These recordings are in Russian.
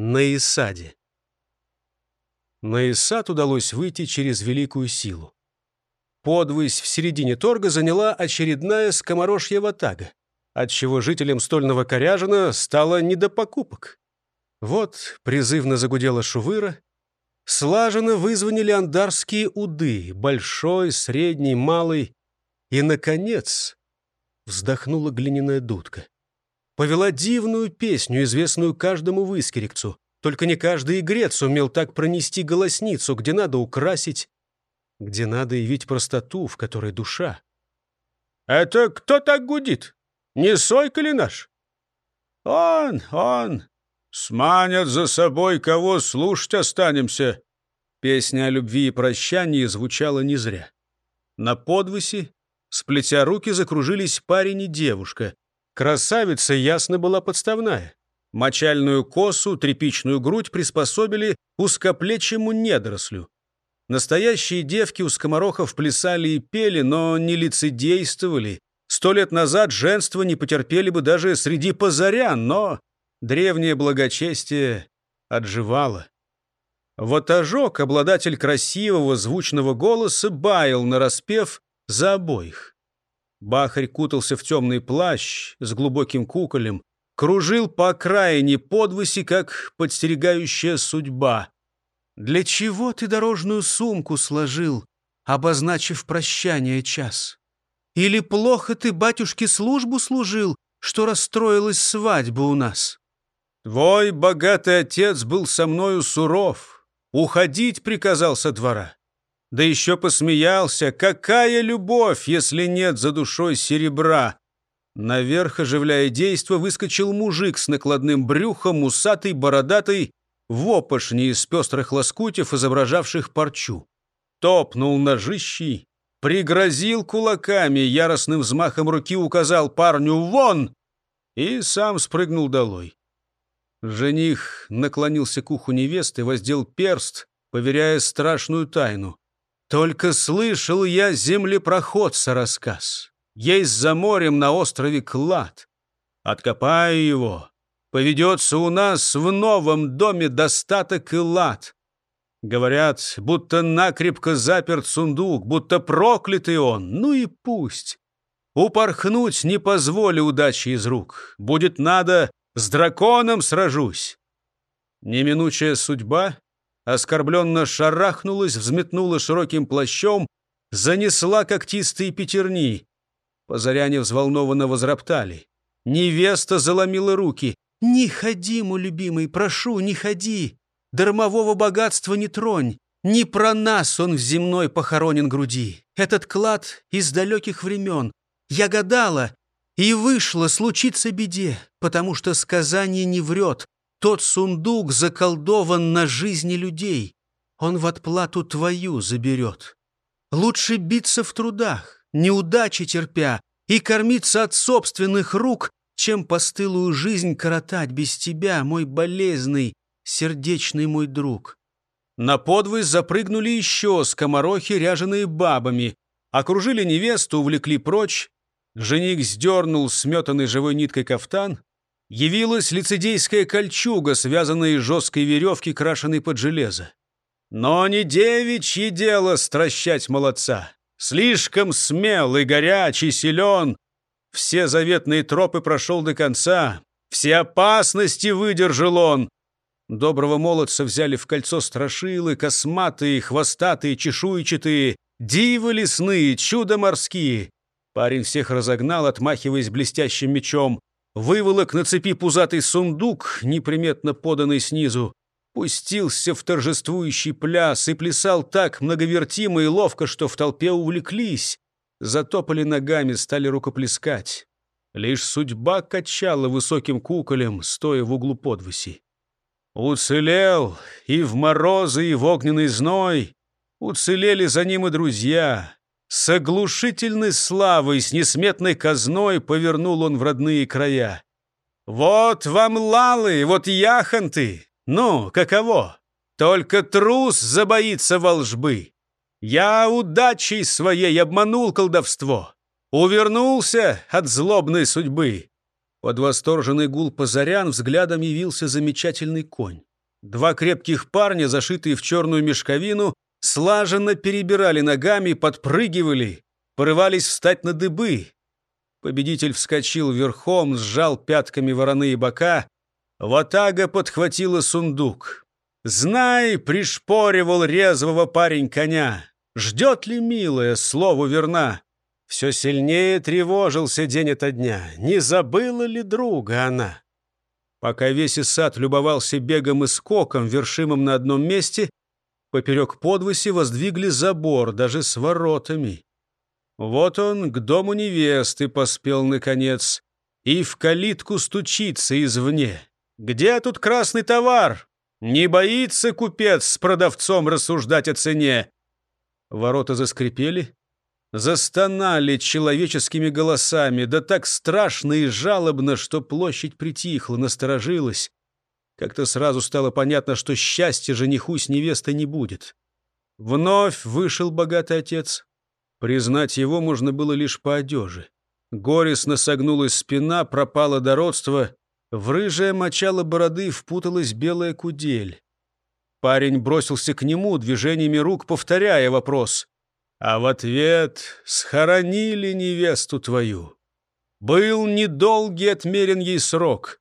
на Исаде. На Исад удалось выйти через великую силу. Подвысь в середине торга заняла очередная скоморожья ватага, отчего жителям стольного коряжина стало не до покупок. Вот призывно загудела шувыра, слаженно вызвонили андарские уды, большой, средний, малый, и, наконец, вздохнула глиняная дудка. Повела дивную песню, известную каждому выскерекцу. Только не каждый игрец умел так пронести голосницу, где надо украсить, где надо явить простоту, в которой душа. «Это кто так гудит? Не Сойка ли наш?» «Он, он! Сманят за собой, кого слушать останемся!» Песня о любви и прощании звучала не зря. На подвысе, сплетя руки, закружились парень и девушка. Красавица ясно была подставная. Мочальную косу, тряпичную грудь приспособили узкоплечему недорослю. Настоящие девки у скоморохов плясали и пели, но не лицедействовали. Сто лет назад женство не потерпели бы даже среди позарян, но древнее благочестие отживало. Вот ожог, обладатель красивого звучного голоса, баял нараспев за обоих. Бахарь кутался в темный плащ с глубоким куколем, кружил по окраине подвыси, как подстерегающая судьба. Для чего ты дорожную сумку сложил, обозначив прощание час? Или плохо ты батюшке службу служил, что расстроилась свадьба у нас? Твой богатый отец был со мною суров, уходить приказал со двора. Да еще посмеялся, какая любовь, если нет за душой серебра. Наверх, оживляя действо, выскочил мужик с накладным брюхом, усатый, бородатый, в опошне из пестрых лоскутев, изображавших парчу. Топнул ножищей, пригрозил кулаками, яростным взмахом руки указал парню «Вон!» и сам спрыгнул долой. Жених наклонился к уху невесты, воздел перст, поверяя страшную тайну. «Только слышал я землепроходца рассказ. Есть за морем на острове клад. Откопаю его, Поведется у нас в новом доме достаток и лад. Говорят, будто накрепко заперт сундук, будто проклятый он. Ну и пусть. Упорхнуть не позволю удачи из рук. Будет надо, с драконом сражусь. Неминучая судьба оскорбленно шарахнулась, взметнула широким плащом, занесла когтистые пятерни. Позаряне взволнованно возроптали. Невеста заломила руки. «Не ходи, мой любимый, прошу, не ходи! Дармового богатства не тронь! Не про нас он в земной похоронен груди! Этот клад из далеких времен! Я гадала, и вышло случиться беде, потому что сказание не врет. Тот сундук заколдован на жизни людей. Он в отплату твою заберет. Лучше биться в трудах, неудачи терпя, и кормиться от собственных рук, чем постылую жизнь коротать без тебя, мой болезный, сердечный мой друг. На подвыз запрыгнули еще скоморохи, ряженые бабами, окружили невесту, увлекли прочь. Жених сдернул сметанный живой ниткой кафтан. Явилась лицедейская кольчуга, связанная из жесткой веревки, крашенной под железо. Но не девичье дело стращать молодца. Слишком смел и горячий, силен, все заветные тропы прошел до конца, все опасности выдержал он. Доброго молодца взяли в кольцо страшилы, косматые, хвостатые, чешуйчатые, дивы лесные, чудо морские. Парень всех разогнал, отмахиваясь блестящим мечом. Выволок на цепи пузатый сундук, неприметно поданный снизу. Пустился в торжествующий пляс и плясал так многовертимо и ловко, что в толпе увлеклись затопали ногами, стали рукоплескать. Лишь судьба качала высоким куколем, стоя в углу подвыси. Уцелел и в морозы, и в огненный зной. Уцелели за ним и друзья. С оглушительной славой, с несметной казной повернул он в родные края. «Вот вам лалы, вот яхонты! Ну, каково? Только трус забоится волжбы!» Я удачей своей обманул колдовство, увернулся от злобной судьбы. Под восторженный гул позарян взглядом явился замечательный конь. Два крепких парня, зашитые в черную мешковину, слаженно перебирали ногами, подпрыгивали, порывались встать на дыбы. Победитель вскочил верхом, сжал пятками вороные бока. Ватага подхватила сундук. «Знай!» — пришпоривал резвого парень коня. «Ждет ли, милая, слову верна?» Все сильнее тревожился день ото дня. Не забыла ли друга она? Пока весь сад любовался бегом и скоком, вершимым на одном месте, поперек подвыси воздвигли забор, даже с воротами. Вот он к дому невесты поспел наконец и в калитку стучится извне. «Где тут красный товар? Не боится купец с продавцом рассуждать о цене?» Ворота заскрипели, застонали человеческими голосами, да так страшно и жалобно, что площадь притихла, насторожилась. Как-то сразу стало понятно, что счастья жениху с невестой не будет. Вновь вышел богатый отец. Признать его можно было лишь по одежи. Горестно согнулась спина, пропало дородство. В рыжее мочало бороды впуталась белая кудель. Парень бросился к нему, движениями рук повторяя вопрос. А в ответ схоронили невесту твою. Был недолгий отмерен ей срок.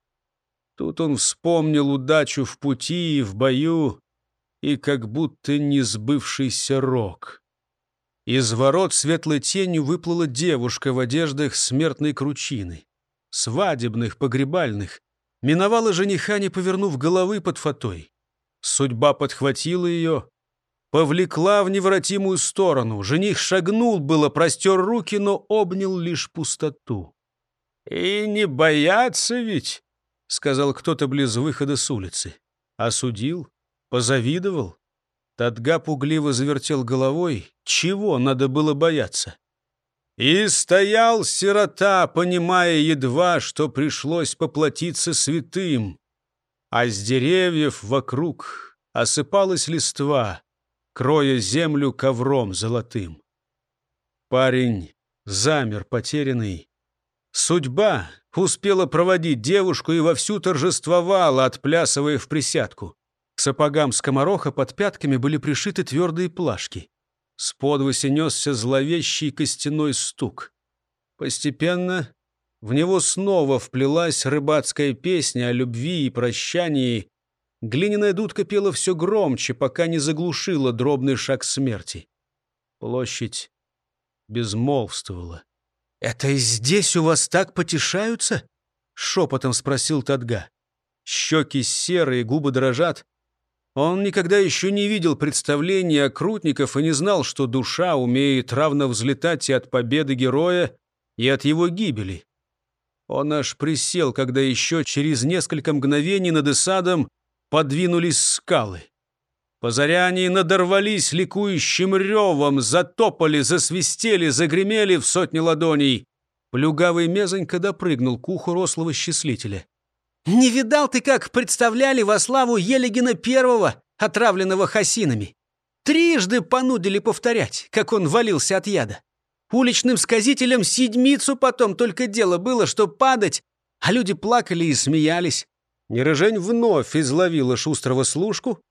Тут он вспомнил удачу в пути и в бою, и как будто не сбывшийся рок. Из ворот светлой тенью выплыла девушка в одеждах смертной кручины, свадебных, погребальных, миновала жениха, не повернув головы под фатой. Судьба подхватила ее, повлекла в неворотимую сторону. Жених шагнул было, простер руки, но обнял лишь пустоту. «И не бояться ведь», — сказал кто-то близ выхода с улицы. Осудил, позавидовал. Тадга пугливо завертел головой. Чего надо было бояться? И стоял сирота, понимая едва, что пришлось поплатиться святым. А с деревьев вокруг осыпалась листва, кроя землю ковром золотым. Парень замер потерянный. Судьба успела проводить девушку и вовсю торжествовала, отплясывая в присядку. К сапогам скомороха под пятками были пришиты твердые плашки. С подвоси несся зловещий костяной стук. Постепенно в него снова вплелась рыбацкая песня о любви и прощании, Глиняная дудка пела все громче, пока не заглушила дробный шаг смерти. Площадь безмолвствовала. «Это здесь у вас так потешаются?» — шепотом спросил Тадга. Щеки серые, губы дрожат. Он никогда еще не видел представления окрутников и не знал, что душа умеет равно взлетать и от победы героя, и от его гибели. Он аж присел, когда еще через несколько мгновений над Исадом подвинулись скалы. Позаряне надорвались ликующим ревом, затопали, засвистели, загремели в сотни ладоней. Плюгавый мезонько допрыгнул к уху рослого счислителя. «Не видал ты, как представляли во славу Елегина Первого, отравленного хасинами? Трижды понудили повторять, как он валился от яда. Уличным сказителям седмицу потом только дело было, что падать, а люди плакали и смеялись. Нерыжень вновь изловила шустрого служку,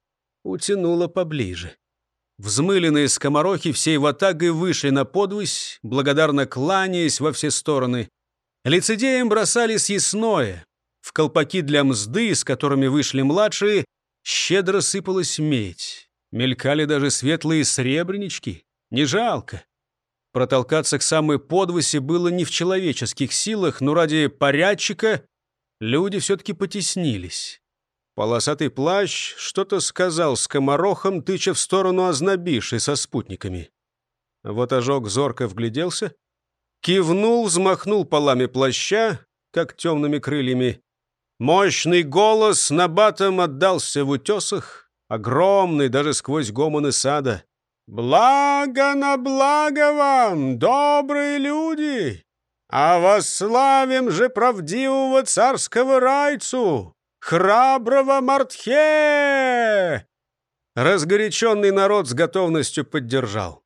утянула поближе. Взмыленные скоморохи всей ватагой вышли на подвысь, благодарно кланяясь во все стороны. Лицедеям бросали съестное. В колпаки для мзды, с которыми вышли младшие, щедро сыпалась медь. Мелькали даже светлые сребренички. Не жалко. Протолкаться к самой подвыси было не в человеческих силах, но ради порядчика люди все-таки потеснились. Полосатый плащ что-то сказал скоморохом, тыча в сторону ознобиши со спутниками. Вот ожог зорко вгляделся, кивнул, взмахнул полами плаща, как темными крыльями. Мощный голос набатом отдался в утесах, огромный даже сквозь гомоны сада. «Благо на благо вам, добрые люди! А восславим же правдивого царского райцу, храброго Мартхе!» Разгоряченный народ с готовностью поддержал.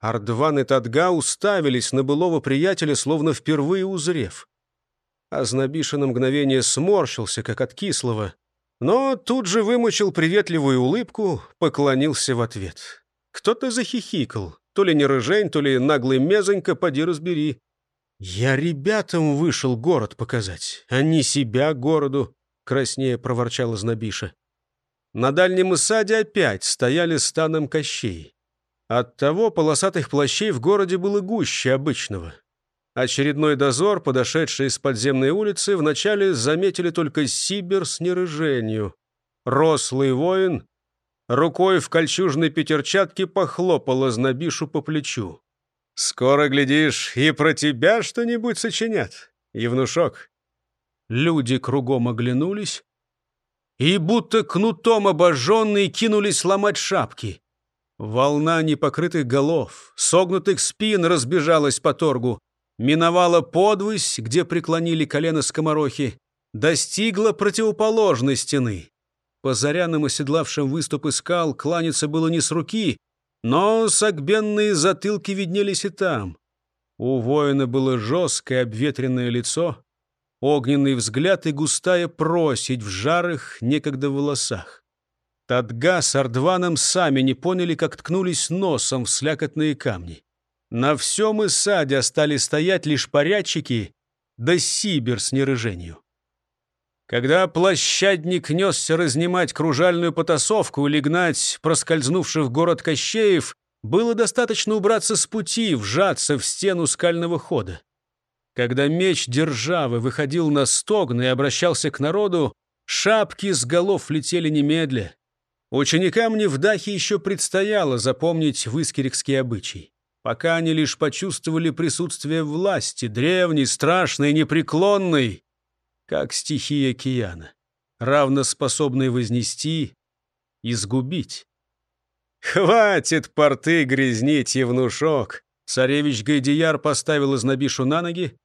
Ардван и Тадга уставились на былого приятеля, словно впервые узрев. А Знобиша на мгновение сморщился, как от кислого. но тут же вымучил приветливую улыбку, поклонился в ответ. Кто-то захихикал, то ли не рыжень, то ли наглый мезонька, поди разбери. «Я ребятам вышел город показать, а не себя городу», — краснее проворчала Знобиша. На дальнем саде опять стояли станом кощей. Оттого полосатых плащей в городе было гуще обычного. Очередной дозор, подошедший из подземной улицы, вначале заметили только Сибир с нерыженью. Рослый воин рукой в кольчужной пятерчатке похлопала Знобишу по плечу. «Скоро, глядишь, и про тебя что-нибудь сочинят, Евнушок». Люди кругом оглянулись и, будто кнутом обожженные, кинулись ломать шапки. Волна непокрытых голов, согнутых спин разбежалась по торгу миновала подвысь, где преклонили колено скоморохи, достигла противоположной стены. По зарянам, оседлавшим выступы скал, кланяться было не с руки, но согбенные затылки виднелись и там. У воина было жесткое обветренное лицо, огненный взгляд и густая просить в жарых некогда волосах. Тадга с Ардваном сами не поняли, как ткнулись носом в слякотные камни. На всем Исаде остались стоять лишь порядчики да Сибир с нерыженью. Когда площадник несся разнимать кружальную потасовку или гнать проскользнувших в город Кощеев, было достаточно убраться с пути, вжаться в стену скального хода. Когда меч державы выходил на стогн и обращался к народу, шапки с голов летели немедля. Ученикам Невдахи еще предстояло запомнить выскирикский обычай пока они лишь почувствовали присутствие власти, древней, страшной, непреклонной, как стихия океана, равно способной вознести и сгубить. «Хватит порты грязнить, Евнушок!» Царевич Гайдияр поставил изнобишу на ноги,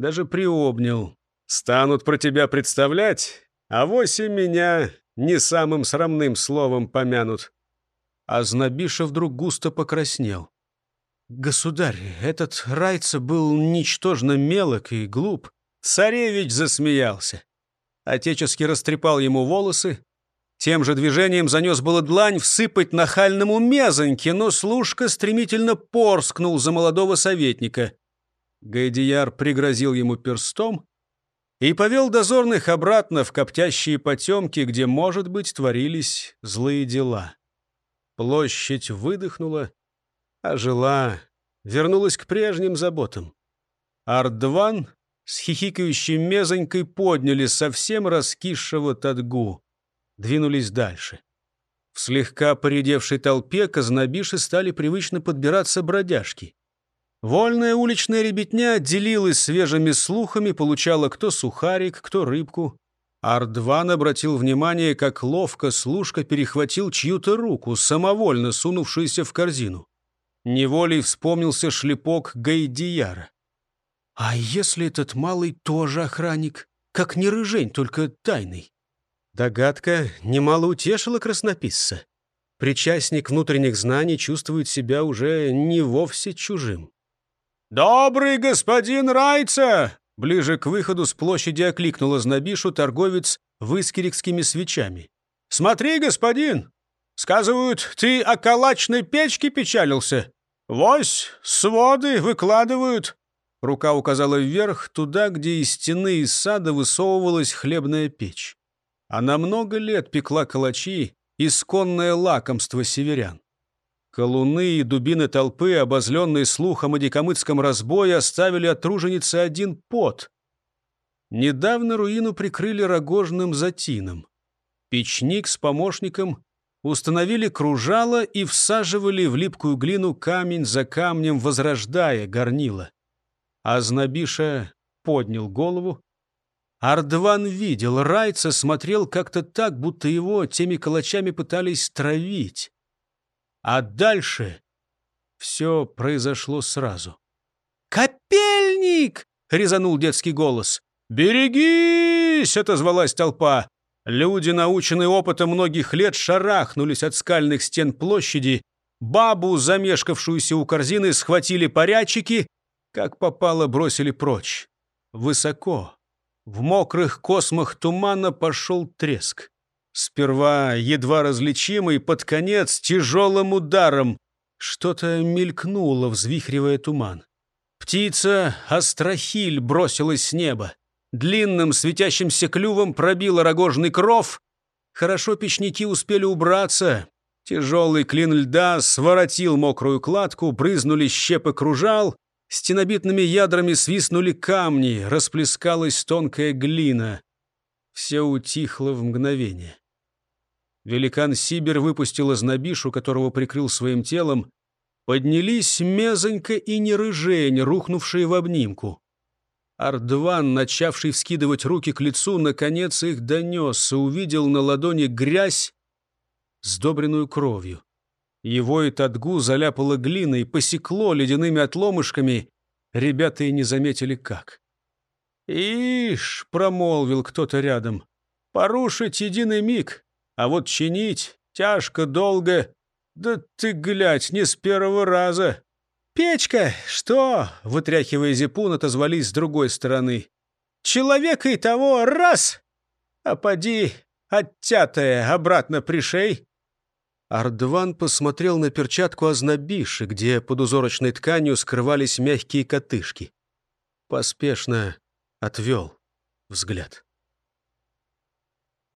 даже приобнял. «Станут про тебя представлять, а восемь меня не самым срамным словом помянут». А Знобиша вдруг густо покраснел. «Государь, этот Райца был ничтожно мелок и глуп». Царевич засмеялся. Отечески растрепал ему волосы. Тем же движением занес было длань всыпать нахальному мезоньке, но служка стремительно порскнул за молодого советника. Гайдияр пригрозил ему перстом и повел дозорных обратно в коптящие потемки, где, может быть, творились злые дела. Площадь выдохнула, ожила, вернулась к прежним заботам. Ардван с хихикающей мезонькой подняли совсем раскисшего Тадгу, двинулись дальше. В слегка поредевшей толпе казнобиши стали привычно подбираться бродяжки. Вольная уличная ребятня делилась свежими слухами, получала кто сухарик, кто рыбку. Ардван обратил внимание, как ловко служка перехватил чью-то руку, самовольно сунувшуюся в корзину. Неволей вспомнился шлепок Гайдияра. А если этот малый тоже охранник? Как не рыжень, только тайный. Догадка немало утешила краснописца. Причастник внутренних знаний чувствует себя уже не вовсе чужим. «Добрый господин Райца!» Ближе к выходу с площади окликнула знобишу торговец выскирикскими свечами. «Смотри, господин, Сказывают, ты о калачной печке печалился? Вось, своды выкладывают». Рука указала вверх, туда, где из стены из сада высовывалась хлебная печь. Она много лет пекла калачи, исконное лакомство северян. Колуны и дубины толпы, обозленные слухом о дикомыцком разбое, оставили от труженицы один пот. Недавно руину прикрыли рогожным затином. Печник с помощником установили кружало и всаживали в липкую глину камень за камнем, возрождая горнило. Азнабиша поднял голову. Ардван видел, Райца смотрел как-то так, будто его теми калачами пытались травить. А дальше все произошло сразу. «Копельник!» — резанул детский голос. «Берегись!» — отозвалась толпа. Люди, наученные опытом многих лет, шарахнулись от скальных стен площади. Бабу, замешкавшуюся у корзины, схватили порядчики, как попало бросили прочь. Высоко, в мокрых космах тумана пошел треск. Сперва едва различимый, под конец тяжелым ударом. Что-то мелькнуло, взвихривая туман. Птица Астрахиль бросилась с неба. Длинным светящимся клювом пробила рогожный кров. Хорошо печники успели убраться. Тяжелый клин льда своротил мокрую кладку, брызнули щепы кружал. Стенобитными ядрами свистнули камни, расплескалась тонкая глина. Все утихло в мгновение. Великан Сибир выпустил ознобишу, которого прикрыл своим телом. Поднялись мезонько и нерыжень, рухнувшие в обнимку. Ардван, начавший вскидывать руки к лицу, наконец их донес и увидел на ладони грязь, сдобренную кровью. Его и Тадгу заляпало глиной, посекло ледяными отломышками. Ребята и не заметили, как. «Ишь!» — промолвил кто-то рядом. «Порушить единый миг, а вот чинить тяжко, долго. Да ты, глядь, не с первого раза!» «Печка, что?» — вытряхивая зипун, отозвались с другой стороны. «Человека и того раз! А поди, оттятая, обратно пришей!» Ардван посмотрел на перчатку Азнабиши, где под узорочной тканью скрывались мягкие котышки. Поспешно отвел взгляд.